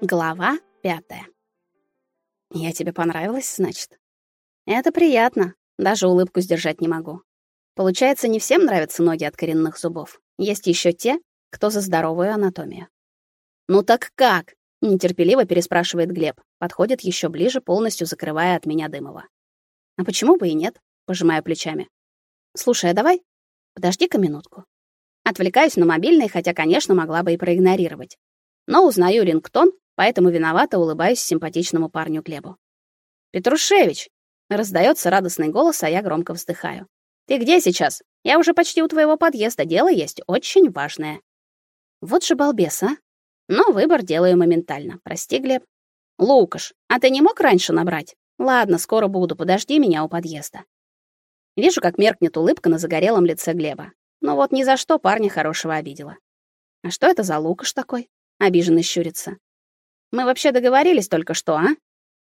Глава пятая. Я тебе понравилась, значит? Это приятно. Даже улыбку сдержать не могу. Получается, не всем нравятся ноги от коренных зубов. Есть еще те, кто за здоровую анатомию. Ну так как? нетерпеливо переспрашивает Глеб. Подходит еще ближе, полностью закрывая от меня Дымова. А почему бы и нет? пожимаю плечами. Слушай, а давай подожди-ка минутку. Отвлекаюсь на мобильный, хотя, конечно, могла бы и проигнорировать. Но узнаю рингтон поэтому виновато улыбаюсь симпатичному парню Глебу. «Петрушевич!» — раздается радостный голос, а я громко вздыхаю. «Ты где сейчас? Я уже почти у твоего подъезда, дело есть очень важное». Вот же балбес, а? Но выбор делаю моментально. Прости, Глеб. Лукаш, а ты не мог раньше набрать? Ладно, скоро буду, подожди меня у подъезда. Вижу, как меркнет улыбка на загорелом лице Глеба. Но вот ни за что парня хорошего обидела. А что это за Лукаш такой? Обиженно щурится. Мы вообще договорились только что, а?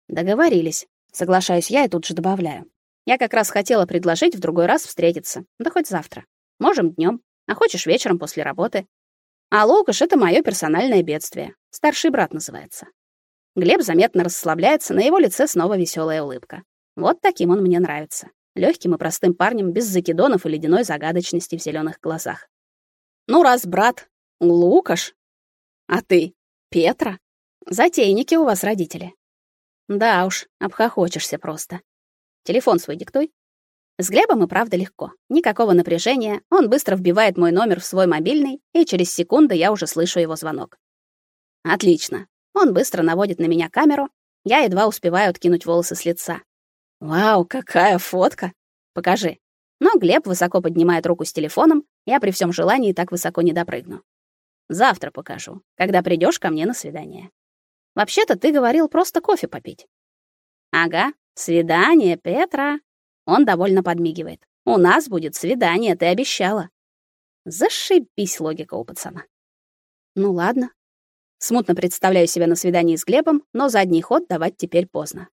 Договорились. Соглашаюсь я и тут же добавляю. Я как раз хотела предложить в другой раз встретиться. Да хоть завтра. Можем днем, а хочешь вечером после работы. А Лукаш — это мое персональное бедствие. Старший брат называется. Глеб заметно расслабляется, на его лице снова веселая улыбка. Вот таким он мне нравится. Легким и простым парнем, без закидонов и ледяной загадочности в зеленых глазах. Ну, раз брат Лукаш, а ты Петра, Затейники у вас родители. Да уж, обхохочешься просто. Телефон свой диктуй. С Глебом и правда легко. Никакого напряжения. Он быстро вбивает мой номер в свой мобильный, и через секунду я уже слышу его звонок. Отлично. Он быстро наводит на меня камеру. Я едва успеваю откинуть волосы с лица. Вау, какая фотка. Покажи. Но Глеб высоко поднимает руку с телефоном. Я при всем желании так высоко не допрыгну. Завтра покажу, когда придешь ко мне на свидание. Вообще-то ты говорил просто кофе попить. Ага, свидание, Петра. Он довольно подмигивает. У нас будет свидание, ты обещала. Зашибись логика у пацана. Ну ладно. Смутно представляю себя на свидании с Глебом, но задний ход давать теперь поздно.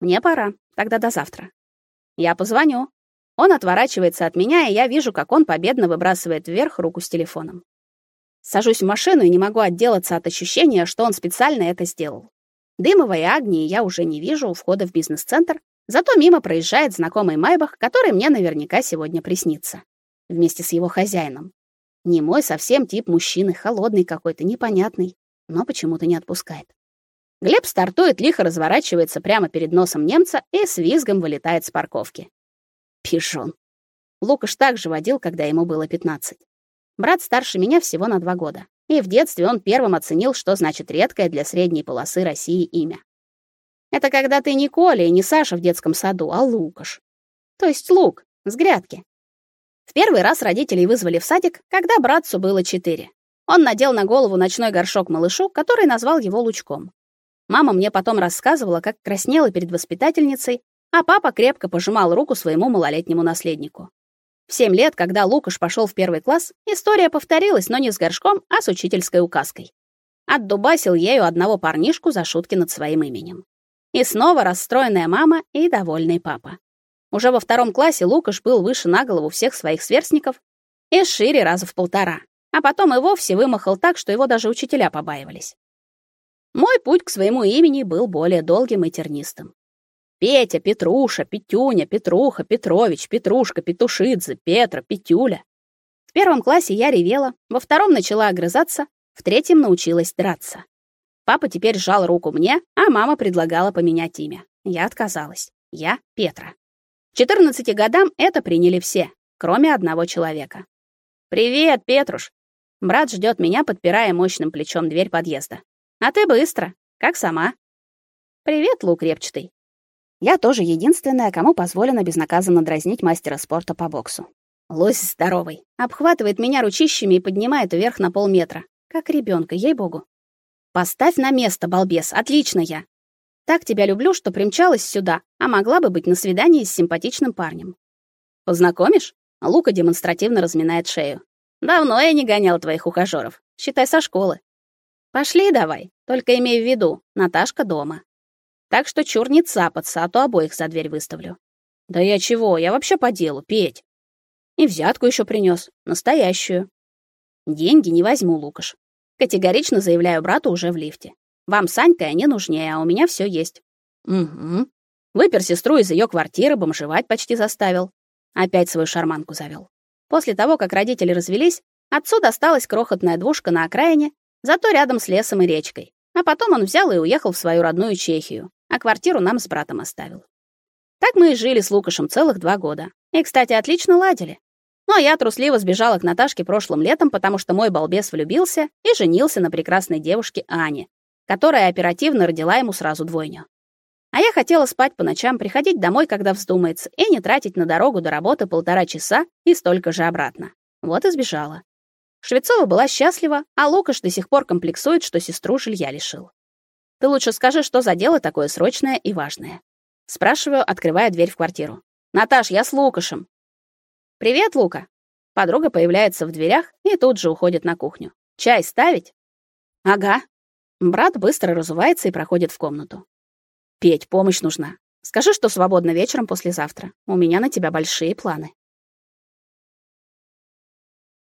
Мне пора. Тогда до завтра. Я позвоню. Он отворачивается от меня, и я вижу, как он победно выбрасывает вверх руку с телефоном. Сажусь в машину и не могу отделаться от ощущения, что он специально это сделал. Дымова и Агнии я уже не вижу у входа в бизнес-центр, зато мимо проезжает знакомый Майбах, который мне наверняка сегодня приснится. Вместе с его хозяином. Не мой совсем тип мужчины, холодный какой-то, непонятный, но почему-то не отпускает. Глеб стартует, лихо разворачивается прямо перед носом немца и с визгом вылетает с парковки. Пижон. Лукаш также водил, когда ему было 15. Брат старше меня всего на два года. И в детстве он первым оценил, что значит редкое для средней полосы России имя. Это когда ты не Коля и не Саша в детском саду, а Лукаш. То есть Лук, с грядки. В первый раз родителей вызвали в садик, когда братцу было четыре. Он надел на голову ночной горшок малышу, который назвал его Лучком. Мама мне потом рассказывала, как краснела перед воспитательницей, а папа крепко пожимал руку своему малолетнему наследнику. В семь лет, когда Лукаш пошел в первый класс, история повторилась, но не с горшком, а с учительской указкой. Отдубасил ею одного парнишку за шутки над своим именем. И снова расстроенная мама и довольный папа. Уже во втором классе Лукаш был выше на голову всех своих сверстников и шире раза в полтора, а потом и вовсе вымахал так, что его даже учителя побаивались. Мой путь к своему имени был более долгим и тернистым. Петя, Петруша, Петюня, Петруха, Петрович, Петрушка, Петушидзе, Петра, Петюля. В первом классе я ревела, во втором начала огрызаться, в третьем научилась драться. Папа теперь сжал руку мне, а мама предлагала поменять имя. Я отказалась. Я Петра. К 14 годам это приняли все, кроме одного человека. «Привет, Петруш!» Брат ждет меня, подпирая мощным плечом дверь подъезда. «А ты быстро, как сама?» «Привет, Лук Репчатый!» Я тоже единственная, кому позволено безнаказанно дразнить мастера спорта по боксу. Лось здоровый, обхватывает меня ручищами и поднимает вверх на полметра, как ребенка, ей-богу. Поставь на место, балбес, отлично я. Так тебя люблю, что примчалась сюда, а могла бы быть на свидании с симпатичным парнем. Познакомишь? Лука демонстративно разминает шею. Давно я не гонял твоих ухажёров. Считай со школы. Пошли давай, только имей в виду, Наташка дома. Так что чур не цапаться, а то обоих за дверь выставлю. Да я чего, я вообще по делу, Петь. И взятку еще принес, настоящую. Деньги не возьму, Лукаш. Категорично заявляю брату уже в лифте. Вам Санька они нужнее, а у меня все есть. Угу. Выпер сестру из ее квартиры, бомжевать почти заставил. Опять свою шарманку завел. После того, как родители развелись, отцу досталась крохотная двушка на окраине, зато рядом с лесом и речкой. А потом он взял и уехал в свою родную Чехию, а квартиру нам с братом оставил. Так мы и жили с Лукашем целых два года. И, кстати, отлично ладили. Ну а я трусливо сбежала к Наташке прошлым летом, потому что мой балбес влюбился и женился на прекрасной девушке Ане, которая оперативно родила ему сразу двойню. А я хотела спать по ночам, приходить домой, когда вздумается, и не тратить на дорогу до работы полтора часа и столько же обратно. Вот и сбежала. Швецова была счастлива, а Лукаш до сих пор комплексует, что сестру жилья лишил. Ты лучше скажи, что за дело такое срочное и важное. Спрашиваю, открывая дверь в квартиру. Наташ, я с Лукашем. Привет, Лука. Подруга появляется в дверях и тут же уходит на кухню. Чай ставить? Ага. Брат быстро разувается и проходит в комнату. Петь, помощь нужна. Скажи, что свободно вечером послезавтра. У меня на тебя большие планы.